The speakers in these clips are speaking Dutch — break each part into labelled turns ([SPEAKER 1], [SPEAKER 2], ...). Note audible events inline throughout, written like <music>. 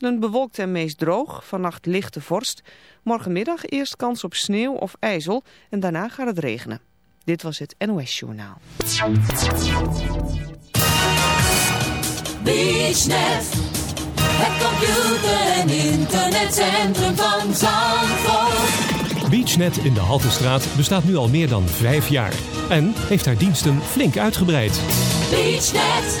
[SPEAKER 1] wisselend bewolkt en meest droog. Vannacht lichte vorst. Morgenmiddag eerst kans op sneeuw of ijzel en daarna gaat het regenen. Dit was het NOS Journaal.
[SPEAKER 2] BeachNet, het computer- en internetcentrum van Zandvoort.
[SPEAKER 3] BeachNet in de Haltestraat bestaat nu al meer dan vijf jaar en heeft haar diensten flink uitgebreid.
[SPEAKER 2] BeachNet,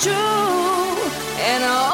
[SPEAKER 4] true, and all.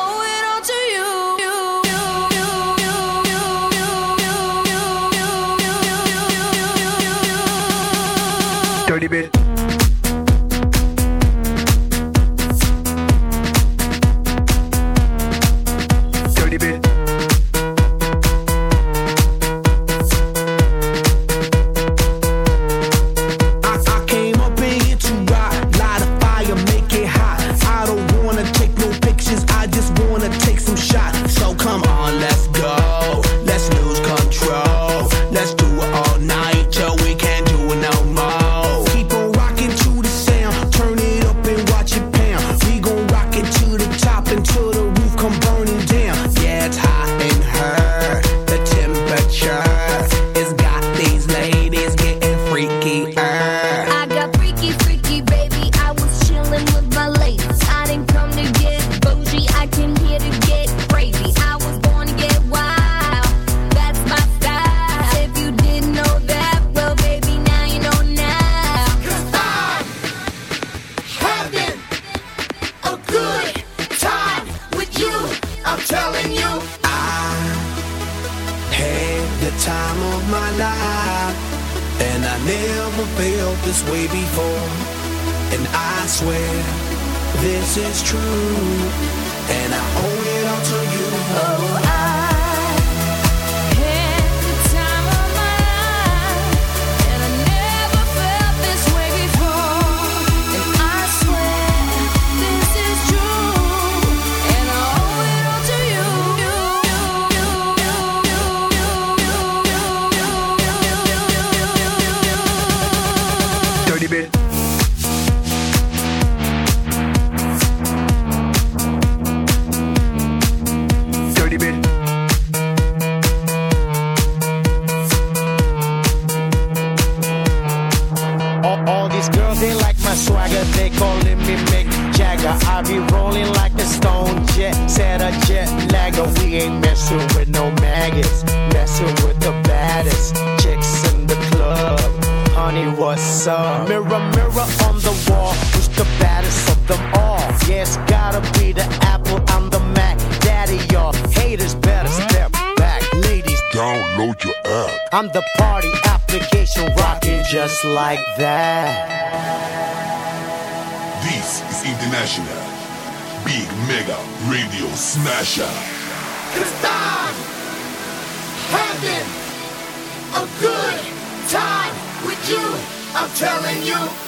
[SPEAKER 5] I'm telling you.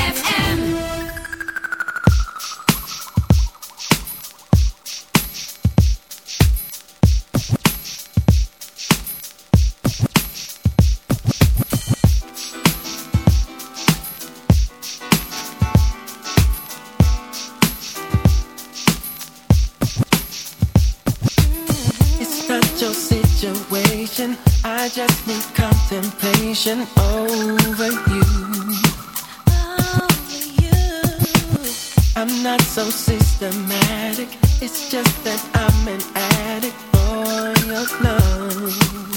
[SPEAKER 6] I'm not so systematic. It's just that I'm an addict for your love.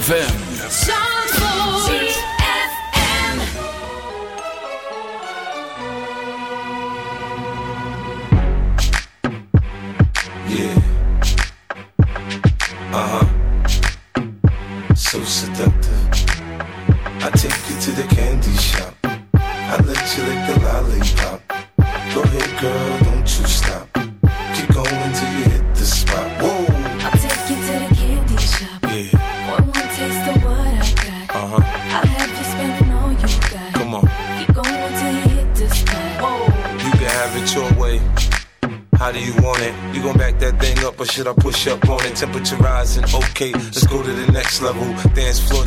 [SPEAKER 7] ZFM.
[SPEAKER 8] It? Temperature rising, okay, let's go to the next level.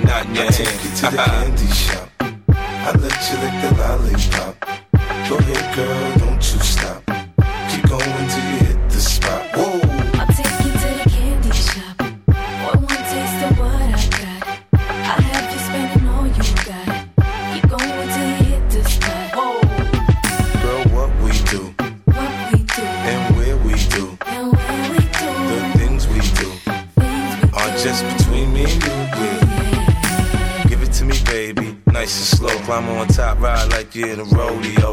[SPEAKER 8] not in your
[SPEAKER 9] I take you to the candy shop. I let you lick the lollipop. Go ahead, girl, don't you stop. Keep going till
[SPEAKER 8] Nice and slow. Climb on top, ride like you're in a rodeo.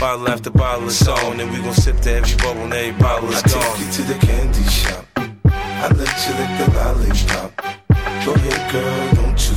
[SPEAKER 8] Bottle after bottle is on, and we gon' sip to every bubble and every bottle is
[SPEAKER 9] I
[SPEAKER 8] gone.
[SPEAKER 9] take you to the candy shop. I let you lick the lollipop. Go ahead, girl, don't you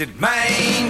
[SPEAKER 10] het mijn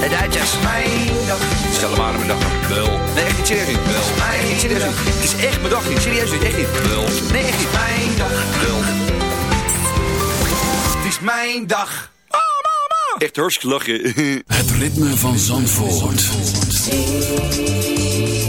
[SPEAKER 11] De Duitsers.
[SPEAKER 10] Mijn dag.
[SPEAKER 11] Stel hem aan mijn dag. Wel. Nee, echt niet serieus. Wel.
[SPEAKER 10] Mijn
[SPEAKER 11] Echt niet serieus. Het is echt mijn dag niet. Serieus. Echt niet. Wel. Nee, echt niet.
[SPEAKER 10] Mijn dag.
[SPEAKER 11] Wel.
[SPEAKER 10] Het is mijn dag.
[SPEAKER 11] Echt hartstikke lachen. <laughs>
[SPEAKER 7] Het ritme van Zandvoort.
[SPEAKER 2] All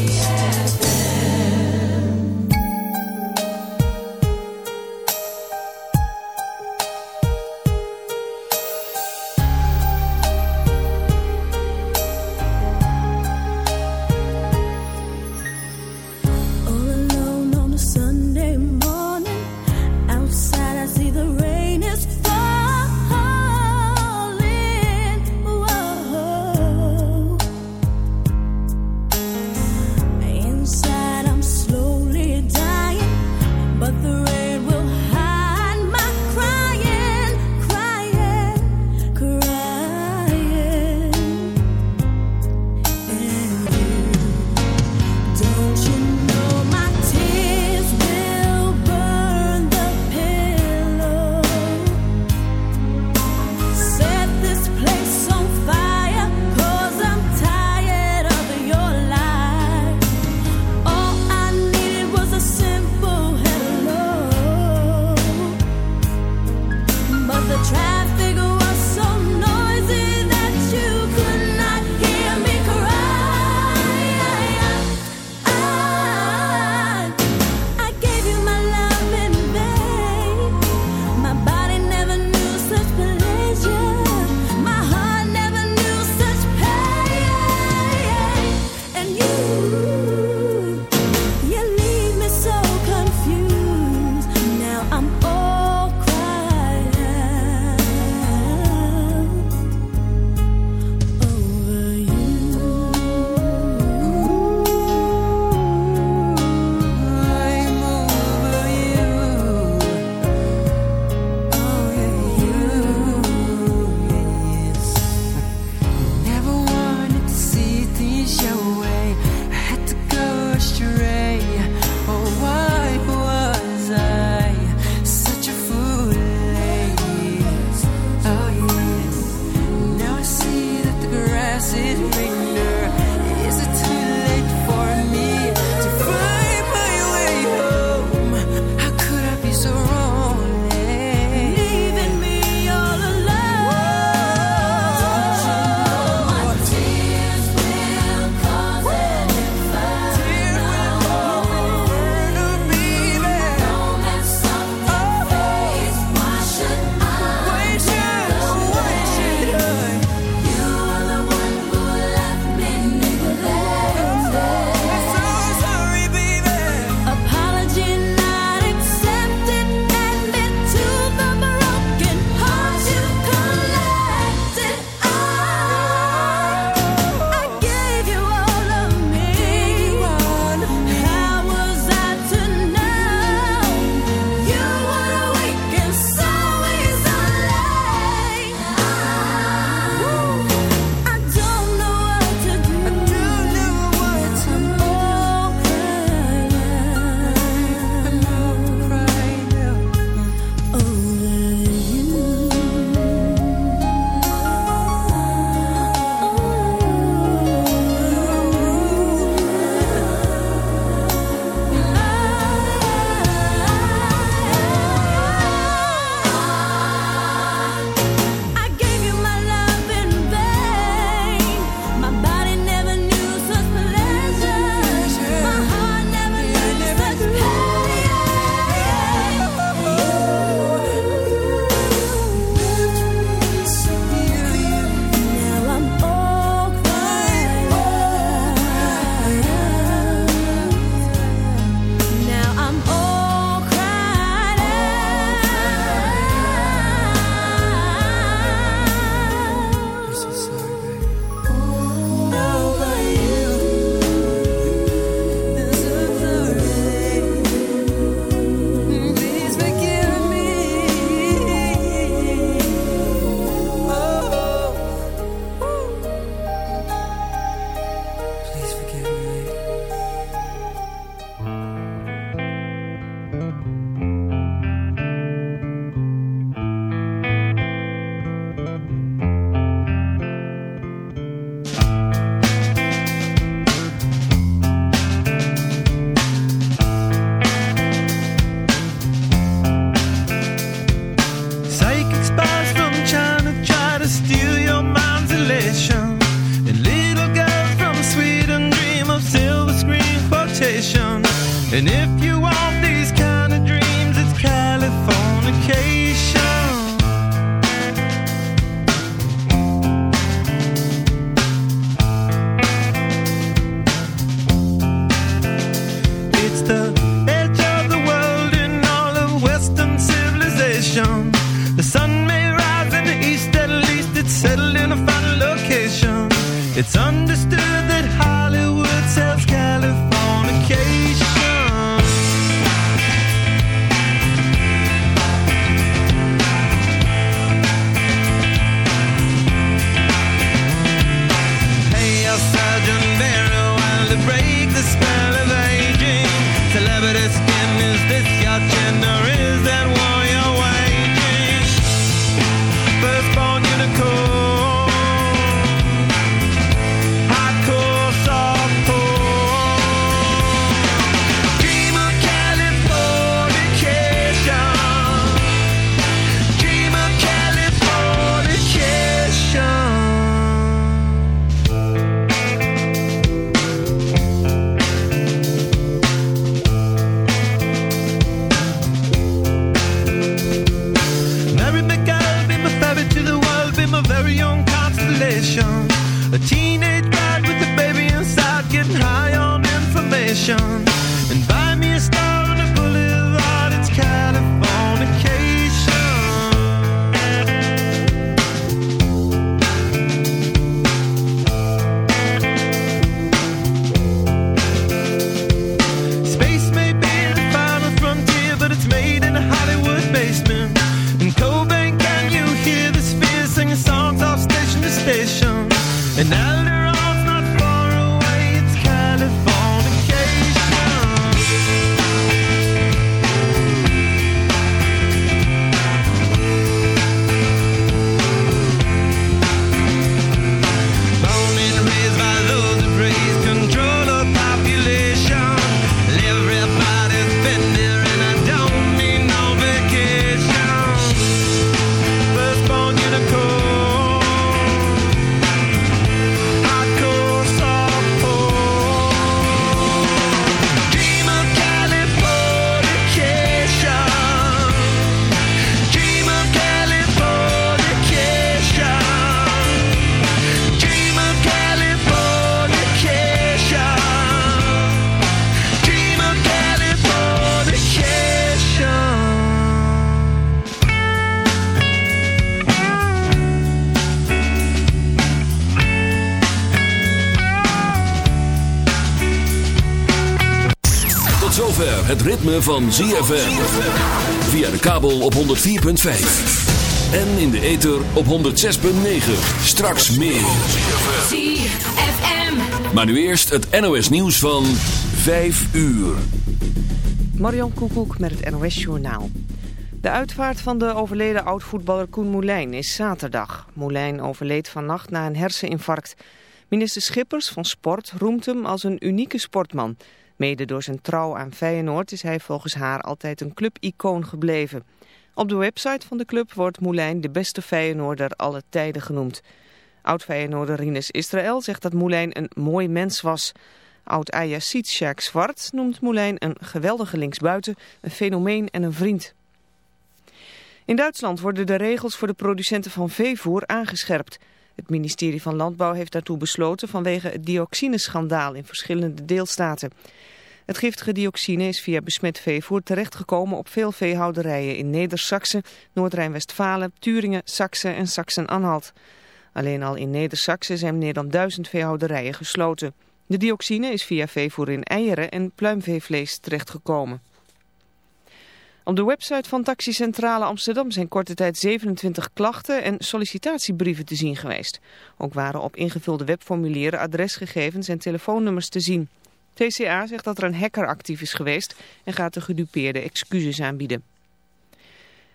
[SPEAKER 7] ritme van ZFM. Via de kabel op 104.5. En in de ether op 106.9. Straks meer.
[SPEAKER 4] ZFM.
[SPEAKER 7] Maar nu eerst het NOS nieuws van 5 uur.
[SPEAKER 1] Marion Koekoek met het NOS Journaal. De uitvaart van de overleden oud-voetballer Koen Moulijn is zaterdag. Moulijn overleed vannacht na een herseninfarct. Minister Schippers van Sport roemt hem als een unieke sportman. Mede door zijn trouw aan Feyenoord is hij volgens haar altijd een clubicoon gebleven. Op de website van de club wordt Moulijn de beste Feyenoorder aller tijden genoemd. Oud-Feyenoorder Rinus Israël zegt dat Moulijn een mooi mens was. Oud-Ajaxiet Sjaak Zwart noemt Moulijn een geweldige linksbuiten, een fenomeen en een vriend. In Duitsland worden de regels voor de producenten van veevoer aangescherpt. Het ministerie van Landbouw heeft daartoe besloten vanwege het dioxineschandaal in verschillende deelstaten. Het giftige dioxine is via besmet veevoer terechtgekomen op veel veehouderijen in Neder-Saxe, Noord-Rijn-Westfalen, Turingen, Saxe en Saxe-Anhalt. Alleen al in Neder-Saxe zijn meer dan duizend veehouderijen gesloten. De dioxine is via veevoer in eieren en pluimveevlees terechtgekomen. Op de website van Taxicentrale Amsterdam zijn korte tijd 27 klachten en sollicitatiebrieven te zien geweest. Ook waren op ingevulde webformulieren adresgegevens en telefoonnummers te zien. TCA zegt dat er een hacker actief is geweest en gaat de gedupeerde excuses aanbieden.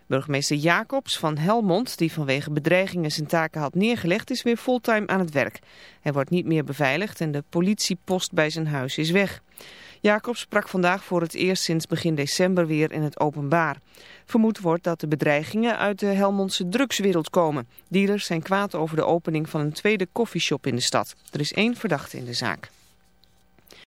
[SPEAKER 1] Burgemeester Jacobs van Helmond, die vanwege bedreigingen zijn taken had neergelegd, is weer fulltime aan het werk. Hij wordt niet meer beveiligd en de politiepost bij zijn huis is weg. Jacobs sprak vandaag voor het eerst sinds begin december weer in het openbaar. Vermoed wordt dat de bedreigingen uit de Helmondse drugswereld komen. Dealers zijn kwaad over de opening van een tweede koffieshop in de stad. Er is één verdachte in de zaak.